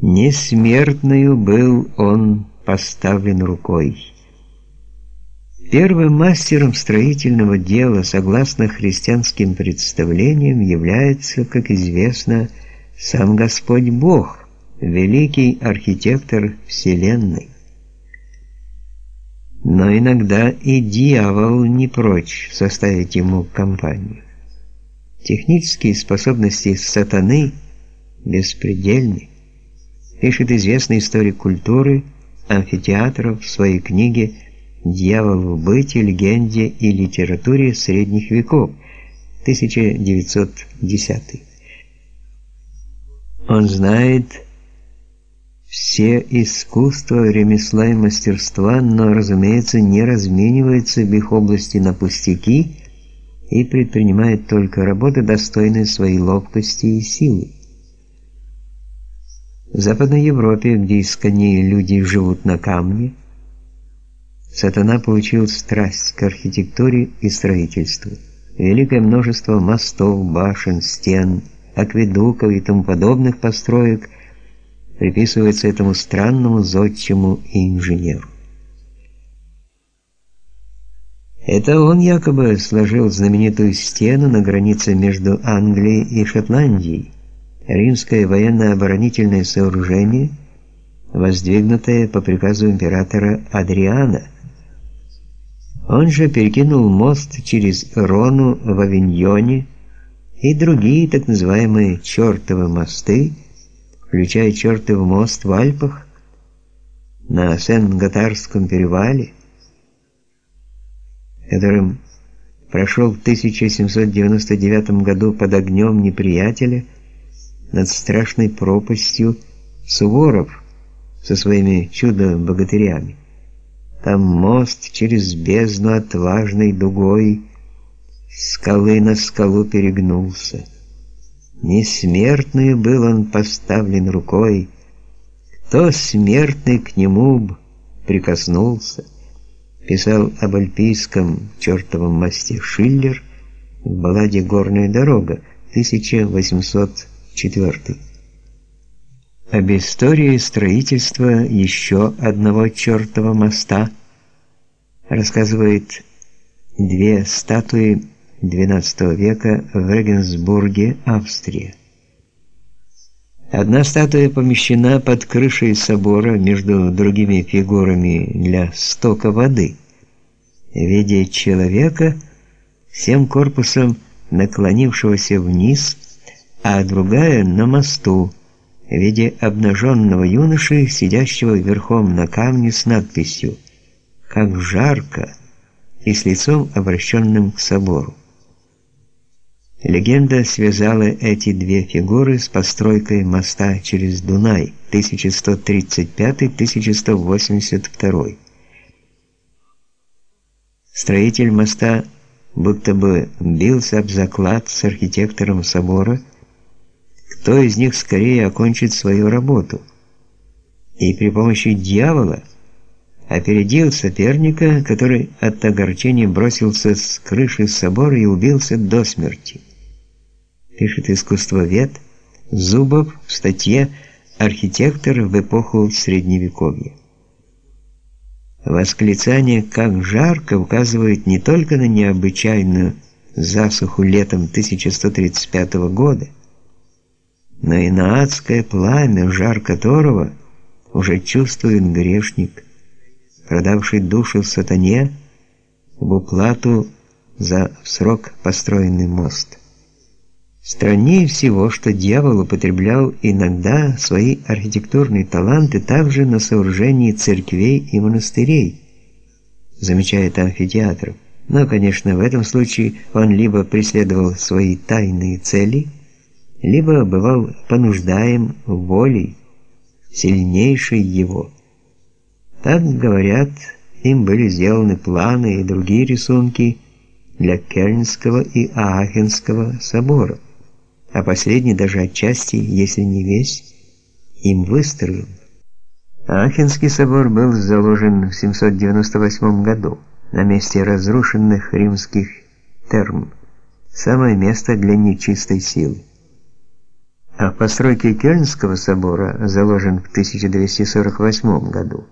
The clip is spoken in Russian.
Несмертную был он поставлен рукой. Первым мастером строительного дела, согласно христианским представлениям, является, как известно, сам Господь Бог, великий архитектор Вселенной. Но иногда и дьявол не прочь составить ему компанию. Технические способности сатаны беспредельны пишет известный историк культуры амфитеатров в своей книге «Дьявол в быте, легенде и литературе средних веков» 1910. Он знает все искусства, ремесла и мастерства, но, разумеется, не разменивается в их области на пустяки и предпринимает только работы, достойные своей ловкости и силы. В Западной Европе, где исконнее люди живут на камне, сатана получил страсть к архитектуре и строительству. Великое множество мостов, башен, стен, акведуков и тому подобных построек приписывается этому странному зодчему и инженеру. Это он якобы сложил знаменитую стену на границе между Англией и Шотландией римское военно-оборонительное сооружение, воздвигнутое по приказу императора Адриана. Он же перекинул мост через Рону в Авиньоне и другие так называемые чертовы мосты, включая чертов мост в Альпах, на Сен-Готарском перевале, которым прошел в 1799 году под огнем неприятеля над страшной пропастью Суворов со своими чудо-богатырями. Там мост через бездну отважной дугой скалы на скалу перегнулся. Несмертный был он поставлен рукой, кто смертный к нему прикоснулся, писал об альпийском чертовом мосте Шиллер в балладе «Горная дорога» 1800 Четвертый. Об истории строительства еще одного чертова моста рассказывает две статуи XII века в Регенсбурге, Австрия. Одна статуя помещена под крышей собора между другими фигурами для стока воды в виде человека, всем корпусом наклонившегося вниз а другая на мосту в виде обнаженного юноши, сидящего верхом на камне с надписью «Как жарко!» и с лицом, обращенным к собору. Легенда связала эти две фигуры с постройкой моста через Дунай 1135-1182. Строитель моста будто бы бился об заклад с архитектором собора кто из них скорее окончит свою работу. И при помощи дьявола опередил соперника, который от огорчения бросился с крыши собора и убился до смерти. Пишет искусствовед Зубов в статье «Архитектор в эпоху Средневековья». Восклицание «как жарко» указывает не только на необычайную засуху летом 1135 года, но и на адское пламя, жар которого уже чувствует грешник, продавший душу сатане в уплату за в срок построенный мост. Страннее всего, что дьявол употреблял иногда свои архитектурные таланты также на сооружении церквей и монастырей, замечает амфитеатр. Но, конечно, в этом случае он либо преследовал свои тайные цели – либо бывал понуждаем волей сильнейшей его. Так говорят, им были сделаны планы и другие рисунки для Кельнского и Аахенского собора, а последний даже отчасти, если не весь, им выстроен. Аахенский собор был заложен в 798 году на месте разрушенных римских терм, самое место для нечистой силы. А в постройке Кёльнского собора заложен в 1248 году.